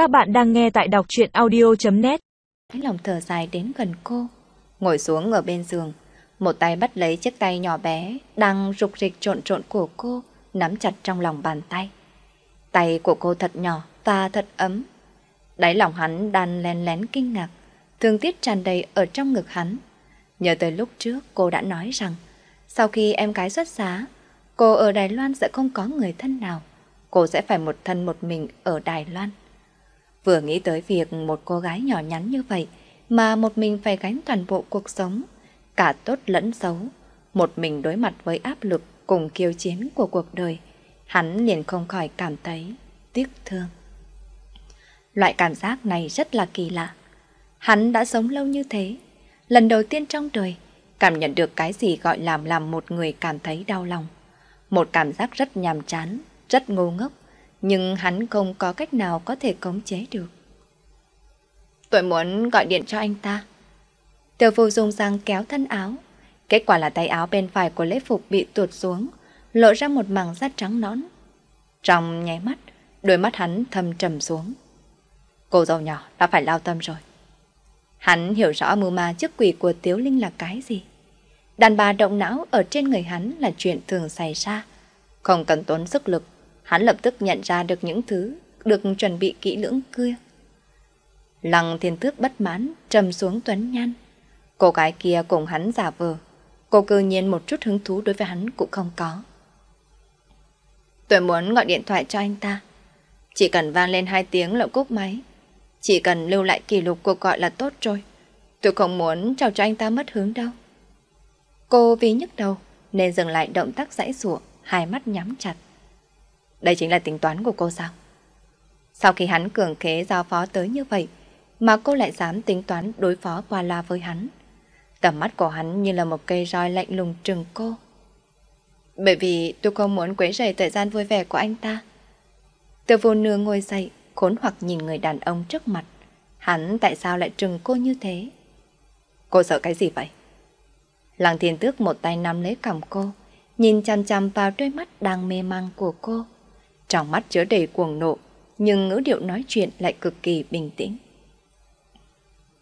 Các bạn đang nghe tại đọc chuyện audio.net lòng thở dài đến gần cô, ngồi xuống ở bên giường, một tay bắt lấy chiếc tay nhỏ bé đang rục rịch trộn trộn của cô, nắm chặt trong lòng bàn tay. Tay của cô thật nhỏ và thật ấm. Đáy lòng hắn đan len lén kinh ngạc, thương tiếc tràn đầy ở trong ngực hắn. Nhớ tới lúc trước cô đã nói rằng, sau khi em gái xuất giá, cô ở Đài Loan sẽ không có người thân nào. Cô sẽ phải một thân một mình ở Đài Loan. Vừa nghĩ tới việc một cô gái nhỏ nhắn như vậy mà một mình phải gánh toàn bộ cuộc sống, cả tốt lẫn xấu, một mình đối mặt với áp lực cùng kiêu chiến của cuộc đời, hắn liền không khỏi cảm thấy tiếc thương. Loại cảm giác này rất là kỳ lạ. Hắn đã sống lâu như thế, lần đầu tiên trong đời cảm nhận được cái gì gọi làm làm một người cảm thấy đau lòng. Một cảm giác rất nhàm chán, rất ngu ngốc, nhưng hắn không có cách nào có thể khống chế được. Tôi muốn gọi điện cho anh ta. Tiểu phu dùng răng kéo thân áo. Kết quả là tay áo bên phải của lễ phục bị tuột xuống, lộ ra một mảng da trắng nõn. Trong nháy mắt, đôi mắt hắn thâm trầm xuống. Cô dâu nhỏ đã phải lao tâm rồi. Hắn hiểu rõ mưu ma chức quỷ của Tiếu Linh là cái gì. Đàn bà động não ở trên người hắn là chuyện thường xảy ra. Không cần tốn sức lực, hắn lập tức nhận ra được những thứ được chuẩn bị kỹ lưỡng kia. Lăng thiên tước bất mãn, trầm xuống tuấn nhan. Cô gái kia cùng hắn giả vờ. Cô cư nhiên một chút hứng thú đối với hắn cũng không có. Tôi muốn gọi điện thoại cho anh ta. Chỉ cần vang lên hai tiếng là cúp máy. Chỉ cần lưu lại kỷ lục cuộc gọi là tốt rồi. Tôi không muốn chào cho anh ta mất hướng đâu. Cô vì nhức đầu nên dừng lại động tác giãy giụa, hai mắt nhắm chặt. Đây chính là tính toán của cô sao? Sau khi hắn cường khế giao phó tới như vậy, mà cô lại dám tính toán đối phó qua la với hắn. Tầm mắt của hắn như là một cây roi lạnh lùng trừng cô. Bởi vì tôi không muốn quấy rầy thời gian vui vẻ của anh ta. Từ vô nương ngồi dậy, khốn hoặc nhìn người đàn ông trước mặt. Hắn tại sao lại trừng cô như thế? Cô sợ cái gì vậy? Lăng thiên tước một tay nắm lấy cầm cô, nhìn chăm chăm vào đôi mắt đang mê mang của cô. Trong mắt chứa đầy cuồng nộ, nhưng ngữ điệu nói chuyện lại cực kỳ bình tĩnh.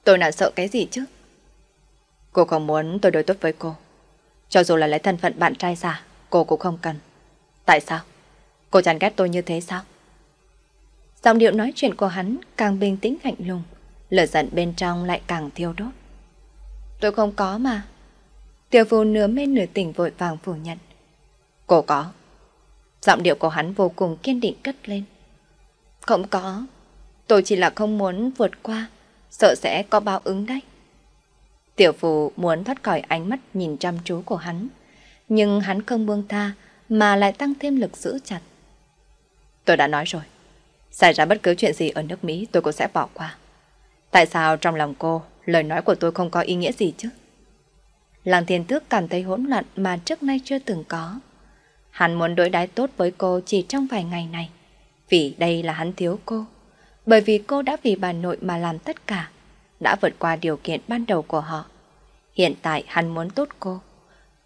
Tôi nào sợ cái gì chứ? Cô không muốn tôi đối tốt với cô. Cho dù là lấy thân phận bạn trai giả, cô cũng không cần. Tại sao? Cô chán ghét tôi như thế sao? Giọng điệu nói chuyện của hắn càng bình tĩnh lạnh lùng, lửa giận bên trong lại càng thiêu đốt. Tôi không có mà. Tiểu phu nửa mê nửa tỉnh vội vàng phủ nhận. Cô có. Giọng điệu của hắn vô cùng kiên định cất lên. Không có. Tôi chỉ là không muốn vượt qua, sợ sẽ có báo ứng đấy. Tiểu phù muốn thoát khỏi ánh mắt nhìn chăm chú của hắn, nhưng hắn không buông tha mà lại tăng thêm lực giữ chặt. Tôi đã nói rồi, xảy ra bất cứ chuyện gì ở nước Mỹ tôi cũng sẽ bỏ qua. Tại sao trong lòng cô, lời nói của tôi không có ý nghĩa gì chứ? Làng thiên tước cảm thấy hỗn loạn mà trước nay chưa từng có. Hắn muốn đối đãi tốt với cô chỉ trong vài ngày này, vì đây là hắn thiếu cô. Bởi vì cô đã vì bà nội mà làm tất cả, đã vượt qua điều kiện ban đầu của họ. Hiện tại hắn muốn tốt cô,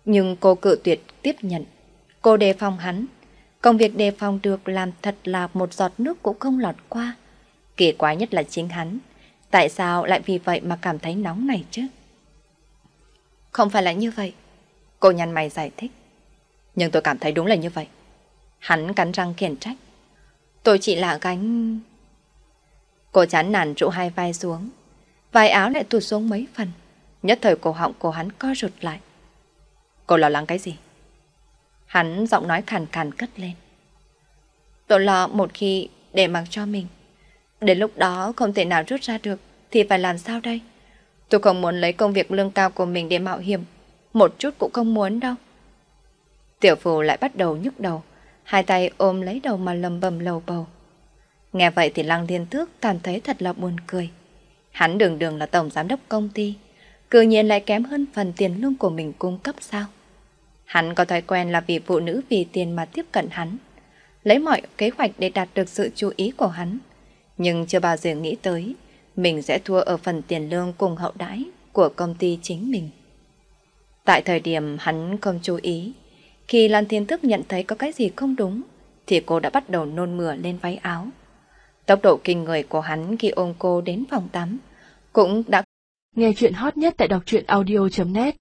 nhưng cô cự tuyệt tiếp nhận. Cô đề phòng hắn, công việc đề phòng được làm thật là một giọt nước cũng không lọt qua. Kỳ quái nhất là chính hắn, tại sao lại vì vậy mà cảm thấy nóng này chứ? Không phải là như vậy. Cô nhăn mày giải thích. Nhưng tôi cảm thấy đúng là như vậy. Hắn cắn răng khiển trách. Tôi chỉ là gánh... Cô chán nản trụ hai vai xuống. Vai áo lại tụt xuống mấy phần. Nhất thời cổ họng của hắn co rụt lại. Cô lo lắng cái gì? Hắn giọng nói khàn khàn cất lên. Tôi lo một khi để mặc cho mình. Đến lúc đó không thể nào rút ra được thì phải làm sao đây? Tôi không muốn lấy công việc lương cao của mình để mạo hiểm. Một chút cũng không muốn đâu. Tiểu phù lại bắt đầu nhức đầu. Hai tay ôm lấy đầu mà lầm bầm lầu bầu. Nghe vậy thì Lăng Thiên Tước cảm thấy thật là buồn cười. Hắn đường đường là tổng giám đốc công ty. Cư nhiên lại kém hơn phần tiền lương của mình cung cấp sao? Hắn có thói quen là vì phụ nữ vì tiền mà tiếp cận hắn. Lấy mọi kế hoạch để đạt được sự chú ý của hắn. Nhưng chưa bao giờ nghĩ tới mình sẽ thua ở phần tiền lương cùng hậu đãi của công ty chính mình. Tại thời điểm hắn không chú ý, khi Lan Thiên Thức nhận thấy có cái gì không đúng, thì cô đã bắt đầu nôn mửa lên váy áo. Tốc độ kinh người của hắn khi ôm cô đến phòng tắm cũng đã Nghe chuyện hot nhất tại đọc truyện audio.net